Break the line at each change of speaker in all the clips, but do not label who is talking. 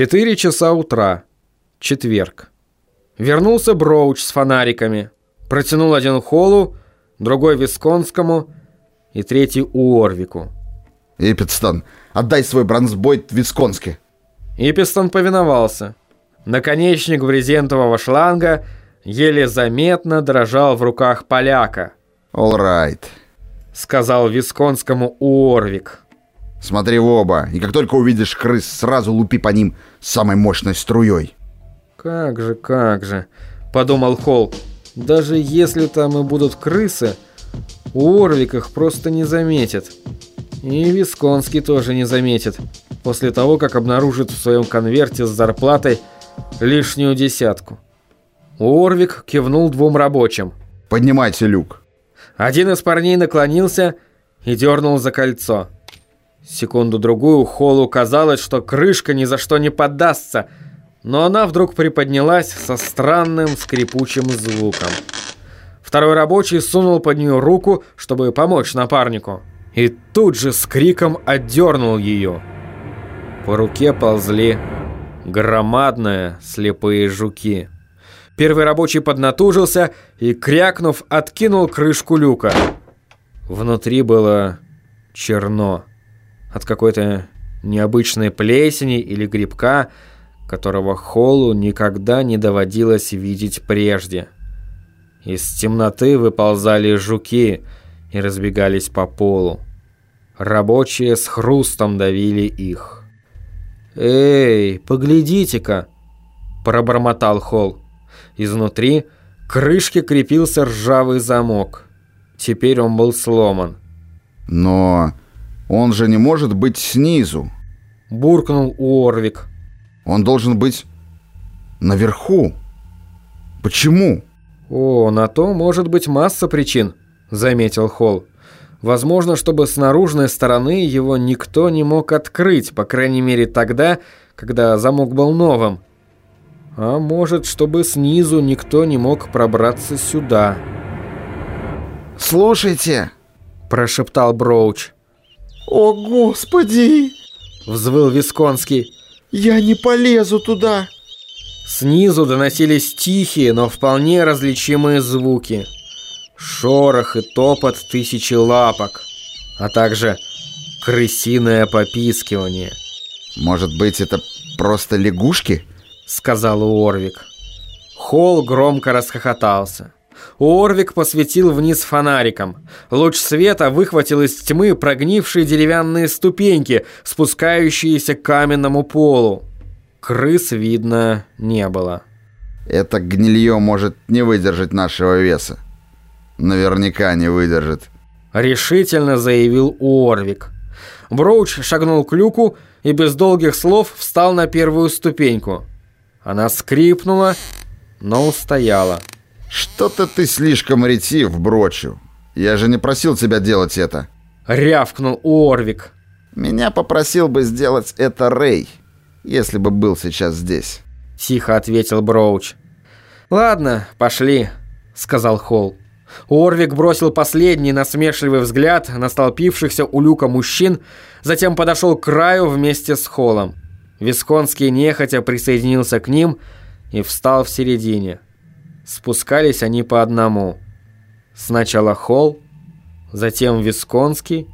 Четыре часа утра. Четверг. Вернулся Броуч с фонариками. Протянул один Холлу, другой Висконскому и третий Уорвику.
«Иппетстон, отдай свой бронзбойт Висконски!»
Иппестон повиновался. Наконечник брезентового шланга еле заметно дрожал в руках поляка.
«All right», —
сказал Висконскому Уорвик.
Смотри в оба, и как только увидишь крыс, сразу лупи по ним самой мощной струей.
Как же, как же, подумал Холл. Даже если там и будут крысы, Уорвик их просто не заметит. И Висконский тоже не заметит, после того, как обнаружит в своем конверте с зарплатой лишнюю десятку. Уорвик кивнул двум рабочим.
«Поднимайте люк».
Один из парней наклонился и дернул за кольцо. Секунду-другую Холлу казалось, что крышка ни за что не поддастся, но она вдруг приподнялась со странным скрипучим звуком. Второй рабочий сунул под нее руку, чтобы помочь напарнику, и тут же с криком отдернул ее. По руке ползли громадные слепые жуки. Первый рабочий поднатужился и, крякнув, откинул крышку люка. Внутри было черно от какой-то необычной плесени или грибка, которого Холлу никогда не доводилось видеть прежде. Из темноты выползали жуки и разбегались по полу. Рабочие с хрустом давили их. «Эй, поглядите-ка!» – пробормотал Холл. Изнутри к крышке крепился ржавый замок. Теперь он был сломан.
«Но он же не может быть снизу.
Буркнул Уорвик.
Он должен быть наверху. Почему?
О, на то может быть масса причин, заметил Холл. Возможно, чтобы с наружной стороны его никто не мог открыть, по крайней мере тогда, когда замок был новым. А может, чтобы снизу никто не мог пробраться сюда.
«Слушайте», –
прошептал Броуч.
«О, Господи!»
— взвыл Висконский.
«Я не полезу туда!»
Снизу доносились тихие, но вполне различимые звуки. Шорох и топот тысячи лапок, а также крысиное попискивание.
«Может быть, это просто лягушки?»
— сказал Уорвик. Холл громко расхохотался. Орвик посветил вниз фонариком. Луч света выхватил из тьмы прогнившие деревянные ступеньки, спускающиеся к каменному полу. Крыс видно не было.
Это гнилье может не выдержать нашего веса. Наверняка не выдержит.
Решительно заявил Уорвик. Броуч шагнул к люку и без долгих слов встал на первую ступеньку. Она скрипнула, но устояла.
«Что-то ты слишком ретив, Брочу. Я же не просил тебя делать это».
Рявкнул Уорвик.
«Меня попросил бы сделать это Рэй, если бы был сейчас здесь».
Тихо ответил Броуч. «Ладно, пошли», — сказал Холл. Уорвик бросил последний насмешливый взгляд на столпившихся у люка мужчин, затем подошел к краю вместе с Холлом. Висконский нехотя присоединился к ним и встал в середине. Спускались они по одному. Сначала Холл, затем Висконский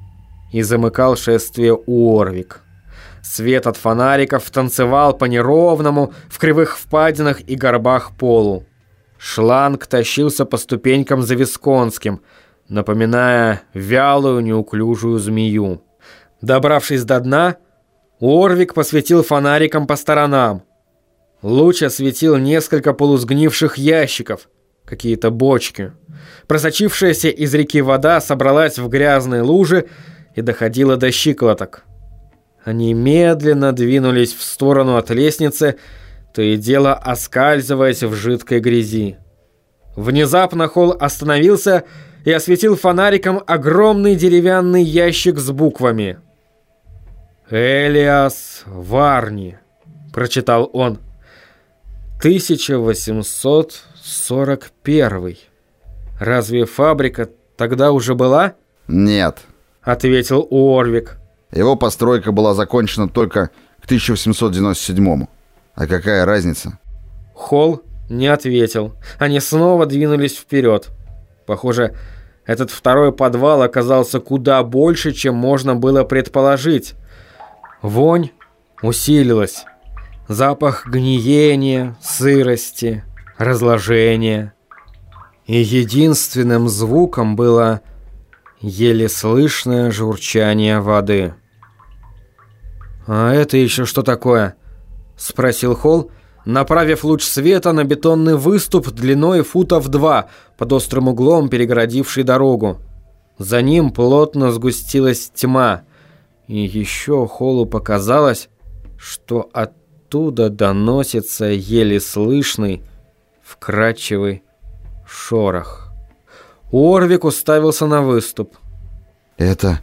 и замыкал шествие Уорвик. Свет от фонариков танцевал по неровному, в кривых впадинах и горбах полу. Шланг тащился по ступенькам за Висконским, напоминая вялую неуклюжую змею. Добравшись до дна, Уорвик посветил фонариком по сторонам. Луч осветил несколько полусгнивших ящиков, какие-то бочки. Просочившаяся из реки вода собралась в грязные лужи и доходила до щиколоток. Они медленно двинулись в сторону от лестницы, то и дело оскальзываясь в жидкой грязи. Внезапно Холл остановился и осветил фонариком огромный деревянный ящик с буквами. «Элиас Варни», — прочитал он. 1841. Разве фабрика тогда уже была?
Нет,
ответил Уорвик.
Его постройка была закончена только к к 1897. А какая разница?
Холл не ответил. Они снова двинулись вперед. Похоже, этот второй подвал оказался куда больше, чем можно было предположить. Вонь усилилась. Запах гниения, сырости, разложения. И единственным звуком было еле слышное журчание воды. «А это еще что такое?» – спросил Холл, направив луч света на бетонный выступ длиной футов два, под острым углом перегородивший дорогу. За ним плотно сгустилась тьма, и еще Холлу показалось, что оттуда доносится еле слышный, вкрадчивый шорох. Орвик уставился на выступ.
«Это...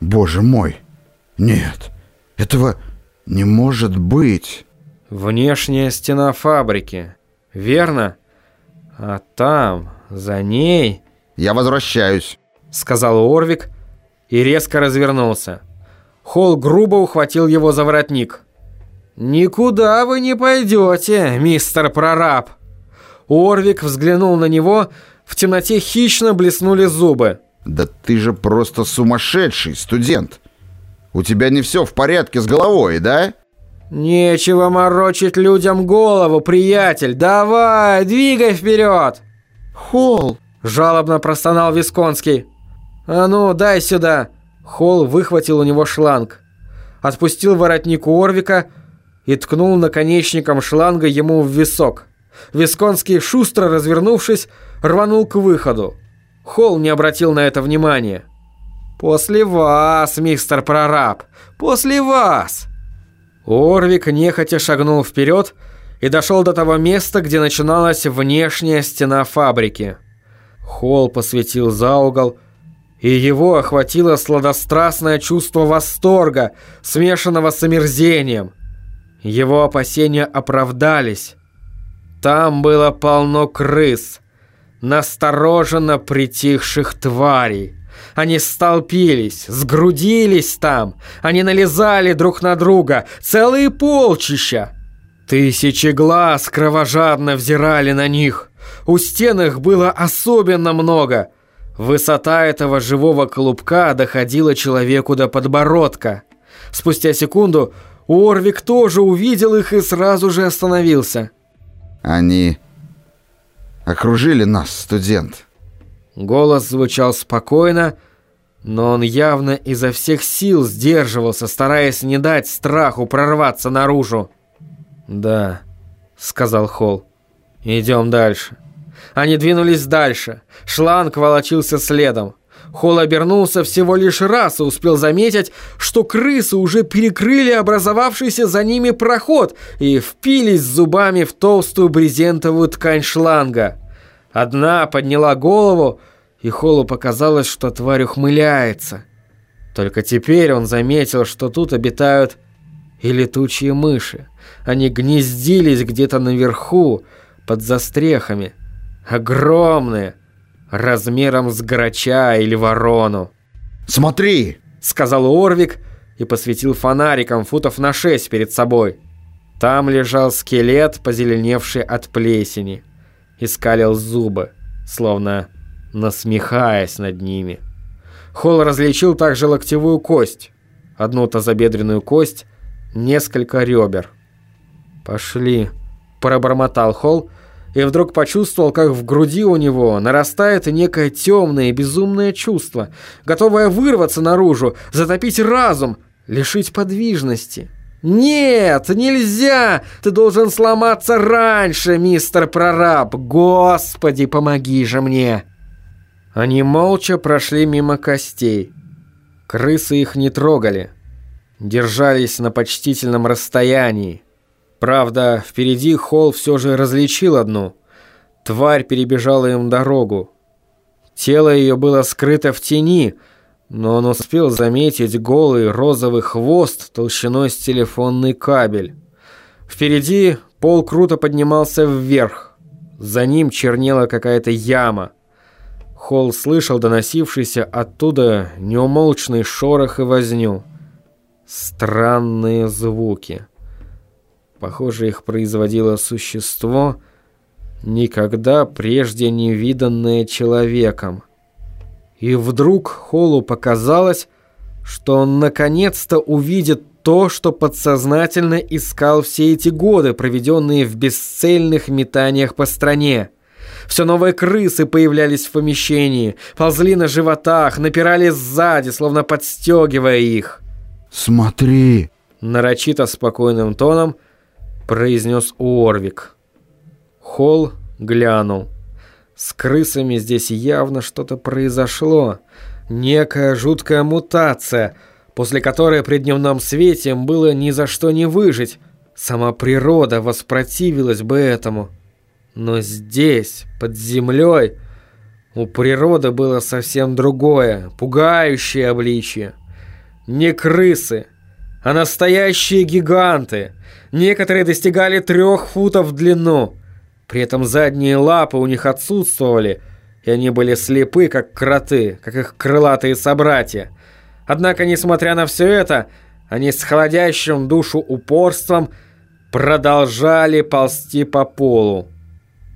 Боже мой! Нет, этого не может быть!»
Внешняя стена фабрики. Верно? А там, за ней...
«Я возвращаюсь», —
сказал Орвик и резко развернулся. Холл грубо ухватил его за воротник. «Никуда вы не пойдете, мистер прораб!» Орвик взглянул на него, в темноте хищно блеснули зубы.
«Да ты же просто сумасшедший студент! У тебя не все в порядке с головой, да?»
«Нечего морочить людям голову, приятель! Давай, двигай вперед!»
«Холл!»
– жалобно простонал Висконский. «А ну, дай сюда!» Холл выхватил у него шланг. Отпустил воротник Орвика и ткнул наконечником шланга ему в висок. Висконский, шустро развернувшись, рванул к выходу. Холл не обратил на это внимания. «После вас, мистер прораб! После вас!» Орвик нехотя шагнул вперед и дошел до того места, где начиналась внешняя стена фабрики. Холл посветил за угол, и его охватило сладострастное чувство восторга, смешанного с омерзением. Его опасения оправдались. Там было полно крыс, настороженно притихших тварей. Они столпились, сгрудились там. Они налезали друг на друга, целые полчища. Тысячи глаз кровожадно взирали на них. У стен их было особенно много. Высота этого живого клубка доходила человеку до подбородка. Спустя секунду Орвик тоже увидел их и сразу же остановился.
«Они окружили нас, студент».
Голос звучал спокойно, но он явно изо всех сил сдерживался, стараясь не дать страху прорваться наружу. «Да», — сказал Холл, — «идем дальше». Они двинулись дальше. Шланг волочился следом. Холл обернулся всего лишь раз и успел заметить, что крысы уже перекрыли образовавшийся за ними проход и впились зубами в толстую брезентовую ткань шланга. Одна подняла голову, и Холлу показалось, что тварь ухмыляется. Только теперь он заметил, что тут обитают и летучие мыши. Они гнездились где-то наверху, под застрехами. Огромные, размером с грача или ворону.
«Смотри!»
— сказал Орвик и посветил фонариком футов на шесть перед собой. Там лежал скелет, позеленевший от плесени и скалил зубы, словно насмехаясь над ними. Холл различил также локтевую кость, одну тазобедренную кость, несколько ребер. «Пошли», – пробормотал Холл, и вдруг почувствовал, как в груди у него нарастает некое темное и безумное чувство, готовое вырваться наружу, затопить разум, лишить подвижности. «Нет, нельзя! Ты должен сломаться раньше, мистер прораб! Господи, помоги же мне!» Они молча прошли мимо костей. Крысы их не трогали. Держались на почтительном расстоянии. Правда, впереди Холл все же различил одну. Тварь перебежала им дорогу. Тело ее было скрыто в тени – но он успел заметить голый розовый хвост толщиной с телефонный кабель. Впереди пол круто поднимался вверх. За ним чернела какая-то яма. Холл слышал доносившийся оттуда неумолчный шорох и возню. странные звуки. Похоже, их производило существо, никогда прежде не виданное человеком. И вдруг Холу показалось, что он наконец-то увидит то, что подсознательно искал все эти годы, проведенные в бесцельных метаниях по стране. Все новые крысы появлялись в помещении, ползли на животах, напирали сзади, словно подстегивая их.
«Смотри!»
Нарочито спокойным тоном произнес Уорвик. Холл глянул. С крысами здесь явно что-то произошло. Некая жуткая мутация — после которой при дневном свете им было ни за что не выжить. Сама природа воспротивилась бы этому. Но здесь, под землей, у природы было совсем другое, пугающее обличие. Не крысы, а настоящие гиганты. Некоторые достигали трех футов в длину. При этом задние лапы у них отсутствовали, и они были слепы, как кроты, как их крылатые собратья – Однако, несмотря на все это, они с холодящим душу упорством продолжали ползти по полу.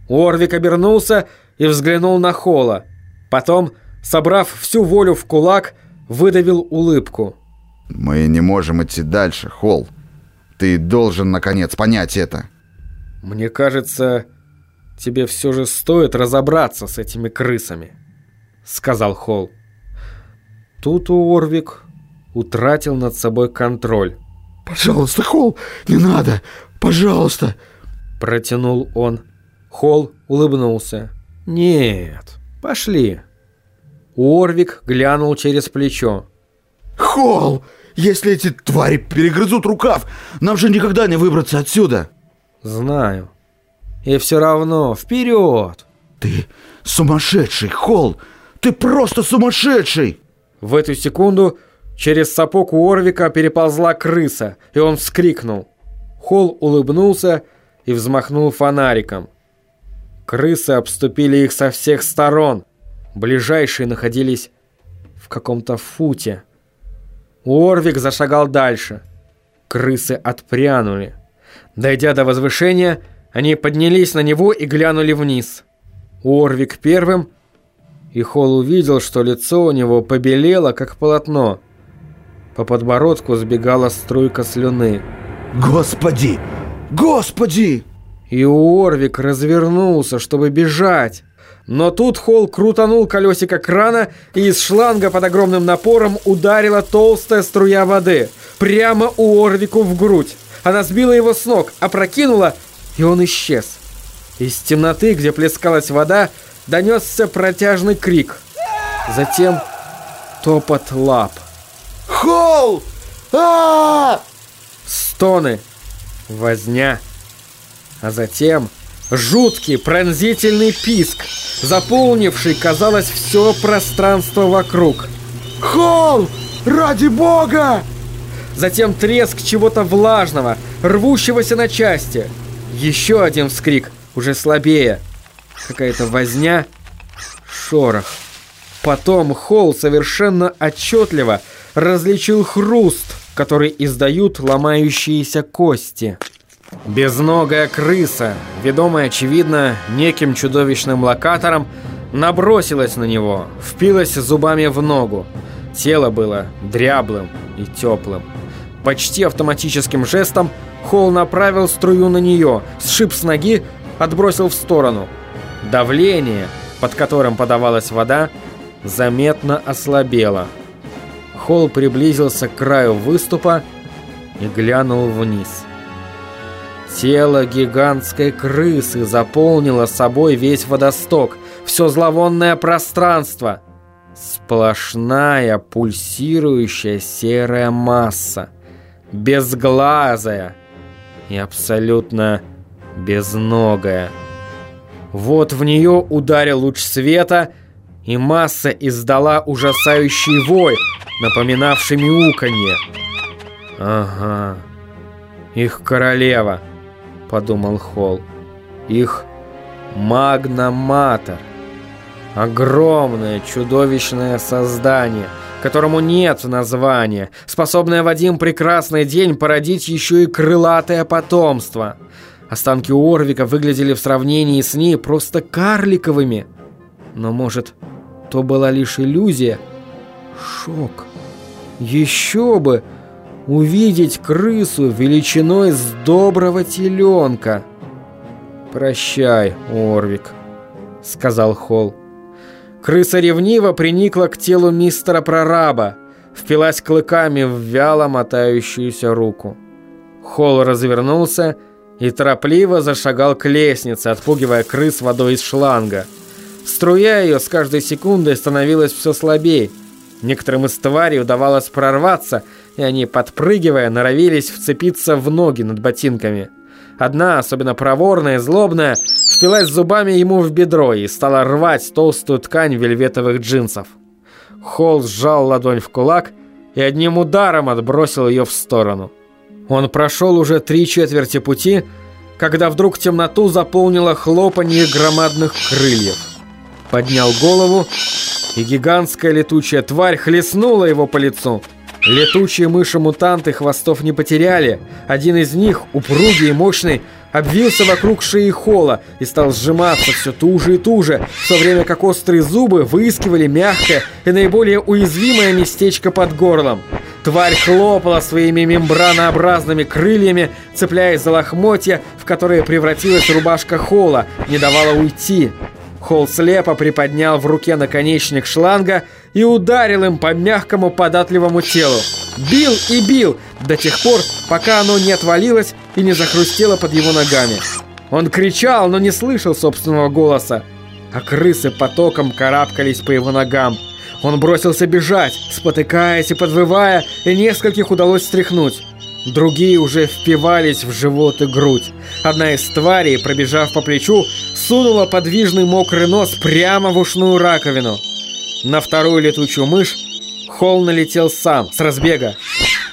Орвик обернулся и взглянул на Холла. Потом, собрав всю волю в кулак, выдавил улыбку.
«Мы не можем идти дальше, Холл. Ты должен, наконец, понять это».
«Мне кажется, тебе все же стоит разобраться с этими крысами», — сказал Холл. Тут Уорвик утратил над собой контроль.
«Пожалуйста, Холл, не надо! Пожалуйста!»
Протянул он. Холл улыбнулся. «Нет, пошли». Уорвик глянул через плечо.
«Холл, если эти твари перегрызут рукав, нам же никогда не выбраться отсюда!»
«Знаю. И все равно, вперед!»
«Ты сумасшедший, Холл! Ты просто сумасшедший!»
В эту секунду через сапог у Орвика переползла крыса, и он вскрикнул. Холл улыбнулся и взмахнул фонариком. Крысы обступили их со всех сторон. Ближайшие находились в каком-то футе. Уорвик зашагал дальше. Крысы отпрянули. Дойдя до возвышения, они поднялись на него и глянули вниз. Уорвик первым, и Холл увидел, что лицо у него побелело, как полотно. По подбородку сбегала струйка слюны.
«Господи! Господи!»
И Уорвик развернулся, чтобы бежать. Но тут Холл крутанул колесико крана, и из шланга под огромным напором ударила толстая струя воды. Прямо у Орвику в грудь. Она сбила его с ног, опрокинула, и он исчез. Из темноты, где плескалась вода, донесся протяжный крик. Затем топот лап.
«Холл! а,
Стоны, возня, а затем жуткий пронзительный писк, заполнивший, казалось, все пространство вокруг.
Холл! Ради бога!»
Затем треск чего-то влажного, рвущегося на части. Еще один вскрик, уже слабее – какая-то возня, шорох. Потом Холл совершенно отчетливо различил хруст, который издают ломающиеся кости. Безногая крыса, ведомая, очевидно, неким чудовищным локатором, набросилась на него, впилась зубами в ногу. Тело было дряблым и теплым. Почти автоматическим жестом Холл направил струю на нее, сшиб с ноги, отбросил в сторону – Давление, под которым подавалась вода, заметно ослабело. Холл приблизился к краю выступа и глянул вниз. Тело гигантской крысы заполнило собой весь водосток, все зловонное пространство. Сплошная пульсирующая серая масса, безглазая и абсолютно безногая. Вот в нее ударил луч света, и масса издала ужасающий вой, напоминавший мяуканье. «Ага, их королева», — подумал Холл. «Их магноматор. Огромное чудовищное создание, которому нет названия, способное в один прекрасный день породить еще и крылатое потомство. Останки Орвика выглядели в сравнении с ней просто карликовыми. Но, может, то была лишь иллюзия? Шок. Еще бы! Увидеть крысу величиной с доброго теленка. «Прощай, Орвик», — сказал Холл. Крыса ревниво приникла к телу мистера Прораба, впилась клыками в вяло мотающуюся руку. Холл развернулся и торопливо зашагал к лестнице, отпугивая крыс водой из шланга. Струя ее с каждой секундой становилась все слабее. Некоторым из тварей удавалось прорваться, и они, подпрыгивая, норовились вцепиться в ноги над ботинками. Одна, особенно проворная злобная, впилась зубами ему в бедро и стала рвать толстую ткань вельветовых джинсов. Холл сжал ладонь в кулак и одним ударом отбросил ее в сторону. Он прошел уже три четверти пути, когда вдруг темноту заполнило хлопанье громадных крыльев. Поднял голову, и гигантская летучая тварь хлестнула его по лицу – Летучие мыши-мутанты хвостов не потеряли. Один из них, упругий и мощный, обвился вокруг шеи Холла и стал сжиматься все туже и туже, в то время как острые зубы выискивали мягкое и наиболее уязвимое местечко под горлом. Тварь хлопала своими мембранообразными крыльями, цепляясь за лохмотья, в которые превратилась рубашка Холла, не давала уйти. Холл слепо приподнял в руке наконечник шланга и ударил им по мягкому податливому телу. Бил и бил до тех пор, пока оно не отвалилось и не захрустело под его ногами. Он кричал, но не слышал собственного голоса, а крысы потоком карабкались по его ногам. Он бросился бежать, спотыкаясь и подвывая, и нескольких удалось стряхнуть. Другие уже впивались в живот и грудь. Одна из тварей, пробежав по плечу, сунула подвижный мокрый нос прямо в ушную раковину. На вторую летучую мышь Холл налетел сам, с разбега.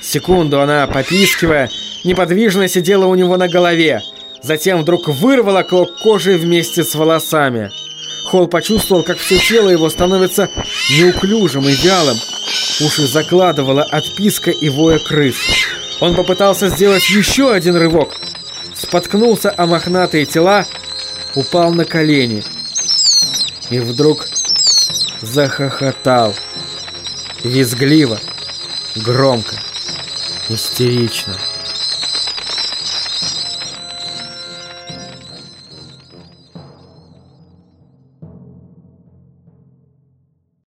Секунду она, попискивая, неподвижно сидела у него на голове. Затем вдруг вырвала клок кожи вместе с волосами. Холл почувствовал, как все тело его становится неуклюжим и вялым. Уши закладывала от писка и воя крыс. Он попытался сделать еще один рывок. Споткнулся о мохнатые тела, упал на колени. И вдруг захохотал. Визгливо, громко, истерично.